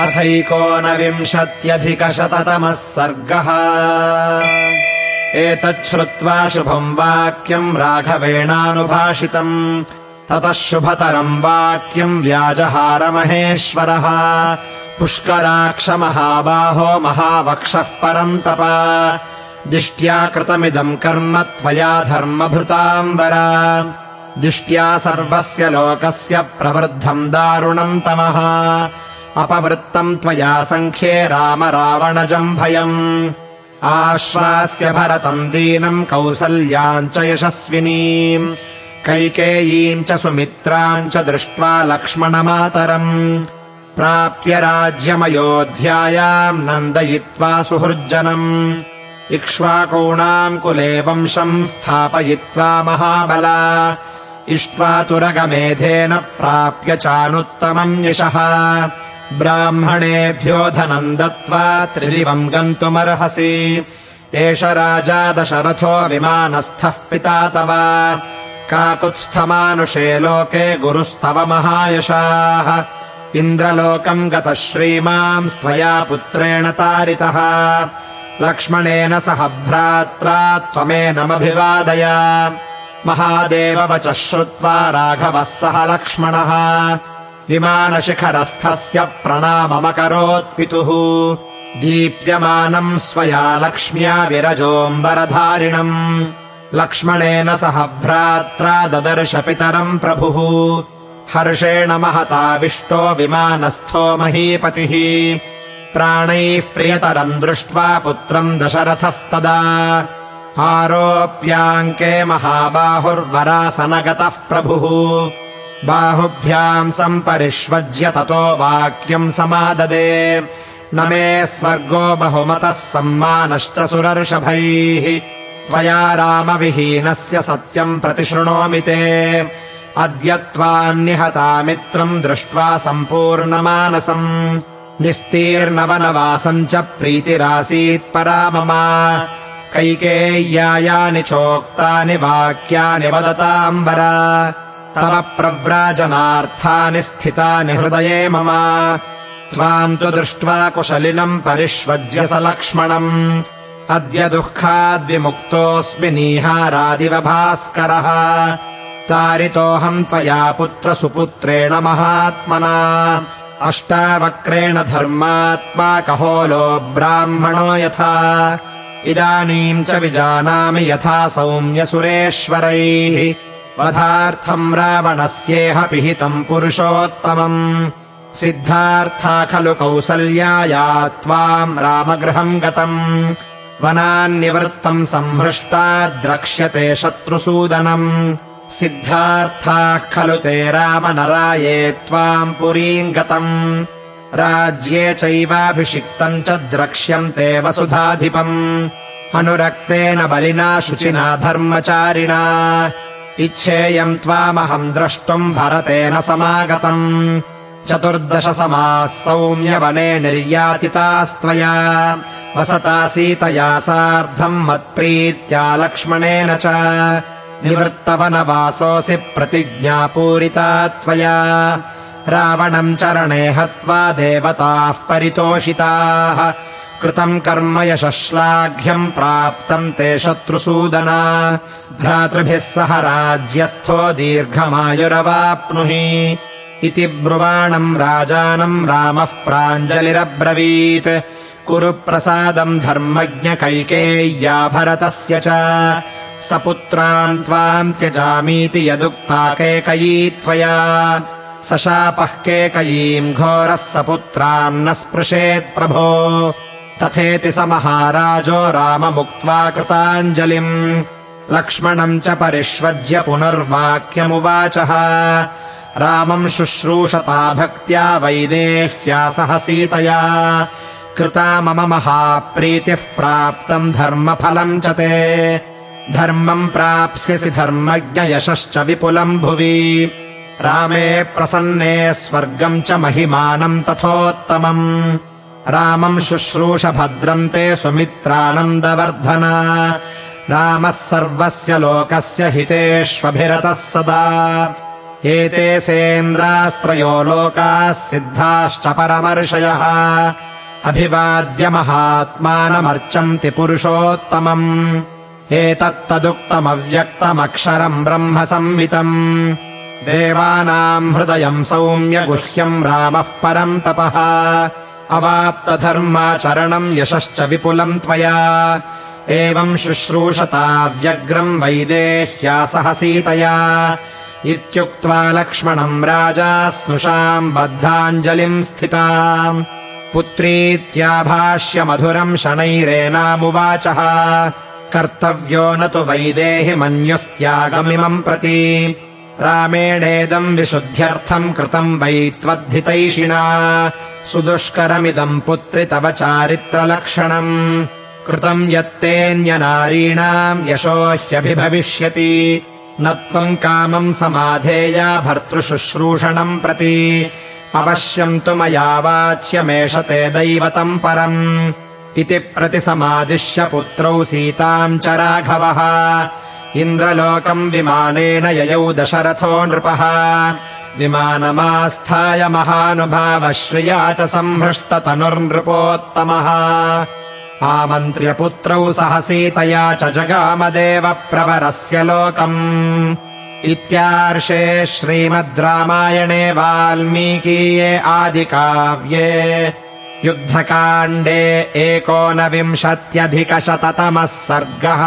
अथैकोनविंशत्यधिकशततमः सर्गः। एतच्छ्रुत्वा शुभम् वाक्यम् राघवेणानुभाषितम्। ततः शुभतरम् वाक्यम् व्याजहारमहेश्वरः। पुष्कराक्षमहाबाहो महावक्षः परन्तप। दिष्ट्या कृतमिदम् कर्म त्वया धर्मभृताम्बर। दिष्ट्या सर्वस्य लोकस्य प्रवृद्धम् दारुणम् तमः अपवृत्तम् त्वया सङ्ख्ये राम रावणजम् भयम्। आश्वास्य भरतम् दीनम् कौसल्याम् च यशस्विनीम्। कैकेयीम् च सुमित्राम् च दृष्ट्वा लक्ष्मणमातरम्। प्राप्य राज्यमयोध्यायाम् नन्दयित्वा सुहृज्जनम्। इक्ष्वाकूणाम् कुले वंशम् स्थापयित्वा महाबला। इष्ट्वा तुरगमेधेन प्राप्य चानुत्तमम् यशः ब्राह्मणेभ्यो धनम् दत्त्वा त्रिदिवम् गन्तुमर्हसि। एष राजा दशरथो विमानस्थः पिता तव। काकुत्स्थमानुषे लोके गुरुस्तव महायशाः। इन्द्रलोकम् गतः श्रीमांस्त्वया पुत्रेण तारितः। लक्ष्मणेन सह भ्रात्रा त्वमेनमभिवादय। महादेव वचः श्रुत्वा राघवः सह लक्ष्मणः विमानशिखरस्थस्य प्रणाममकरोत्पितुः। दीप्यमानम् स्वया लक्ष्म्या विरजोऽम्बरधारिणम्। लक्ष्मणेन सह भ्रात्रा ददर्श पितरम् प्रभुः। हर्षेण महताविष्टो विमानस्थो महीपतिः। प्राणैः प्रियतरम् दृष्ट्वा पुत्रम् दशरथस्तदा। आरोप्याङ्के महाबाहुर्वरासनगतः प्रभुः बाहुभ्याम् सम्परिष्वज्य ततो वाक्यम् समाददे। न मे स्वर्गो बहुमतः सम्मानश्च सुरर्षभैः। त्वया रामविहीनस्य सत्यम् प्रतिशृणोमि ते। अद्य त्वान्निहतामित्रम् दृष्ट्वा सम्पूर्णमानसम्। निस्तीर्णवनवासम् च प्रीतिरासीत् परा मम कैकेय्यायानि चोक्तानि वाक्यानि वदताम्बर तव प्रव्राजनार्थानि स्थितानि हृदये मम। त्वाम् तु दृष्ट्वा कुशलिनम् परिष्वज्य स लक्ष्मणम्। अद्य दुःखाद्विमुक्तोऽस्मि नीहारादिव भास्करः। तारितोऽहम् त्वया पुत्रसुपुत्रेण महात्मना। अष्टावक्रेण धर्मात्मा कहोलो ब्राह्मणो यथा। इदानीम् च विजानामि यथा सौम्यसुरेश्वरैः वधार्थम् रावणस्येह पिहितम् पुरुषोत्तमम्। सिद्धार्था खलु कौसल्याया त्वाम् रामगृहम् गतम्। वनान्निवृत्तम् सम्भृष्टा द्रक्ष्यते शत्रुसूदनम्। सिद्धार्थाः खलु ते रामनराये त्वाम् पुरीम् गतम्। राज्ये चैवाभिषिक्तम् च द्रक्ष्यन्ते वसुधाधिपम्। अनुरक्तेन बलिना शुचिना धर्मचारिणा इच्छेयम् त्वामहम् द्रष्टुम् भरतेन समागतम्। चतुर्दश समाः सौम्यवने निर्यातितास्त्वया। वसता सीतया सार्धम् मत्प्रीत्या लक्ष्मणेन च। निवृत्तवनवासोऽसि प्रतिज्ञा पूरिता त्वया। रावणम् चरणे हत्वा देवताः परितोषिताः कृतम् कर्म यशश्लाघ्यम् प्राप्तम् ते शत्रुसूदना। भ्रातृभिः सह राज्यस्थो दीर्घमायुरवाप्नुहि। इति ब्रुवाणम् राजानम् रामः प्राञ्जलिरब्रवीत्। कुरु प्रसादम् धर्मज्ञ कैकेय्या भरतस्य च। सपुत्राम् त्वाम् त्यजामीति यदुक्ता केकयी त्वया। स शापः केकयीम् घोरः सपुत्राम् न स्पृशेत् प्रभो तथेति स महाराजो राममुक्त्वा कृताञ्जलिम् लक्ष्मणम् च परिष्वज्य पुनर्वाक्यमुवाचः। रामम् शुश्रूषता भक्त्या वैदेह्या सह सीतया। कृता मम महाप्रीतिः प्राप्तम् धर्मफलम् च ते। धर्मम् प्राप्स्यसि धर्मज्ञयशश्च विपुलम् भुवि। रामे प्रसन्ने स्वर्गम् च महिमानम् तथोत्तमम् रामम् शुश्रूष भद्रम् ते सुमित्रानन्दवर्धन। रामः सर्वस्य लोकस्य हितेष्वभिरतः सदा। एते सेन्द्रास्त्रयो लोकाः सिद्धाश्च परमर्षयः। अभिवाद्य महात्मानमर्चन्ति पुरुषोत्तमम्। एतत्तदुक्तमव्यक्तमक्षरम् ब्रह्म संवितम् देवानाम् हृदयम् सौम्य गुह्यम् रामः परम् तपः अवाप्तधर्माचरणम् यशश्च विपुलम् त्वया। एवम् शुश्रूषता व्यग्रम् वैदेह्या सह सीतया। इत्युक्त्वा लक्ष्मणम् राजा स्नुषाम् बद्धाञ्जलिम् स्थिता पुत्रीत्याभाष्य मधुरम् शनैरेनामुवाचः कर्तव्यो न तु वैदेहि मन्युस्त्यागमिमम् प्रति रामेणेदम् विशुद्ध्यर्थम् कृतम् वै त्वद्धितैषिणा। सुदुष्करमिदम् पुत्रि तव चारित्रलक्षणम्। कृतम् यत्तेऽन्यनारीणाम् यशो ह्यभिभविष्यति। न त्वम् कामम् समाधेया भर्तृशुश्रूषणम् प्रति। अवश्यम् तु मया वाच्यमेष ते दैवतम् परम्। इति प्रतिसमादिश्य पुत्रौ सीताम् च राघवः इन्द्रलोकम् विमानेन ययौ दशरथो नृपः। विमानमास्थाय महानुभावश्रिया च संहृष्टतनुर्नृपोत्तमः। आमन्त्र्यपुत्रौ सह सीतया च जगामदेव प्रवरस्य लोकम्। इत्यार्षे श्रीमद् रामायणे वाल्मीकीये आदिकाव्ये। युद्धकाण्डे एकोनविंशत्यधिकशततमः सर्गः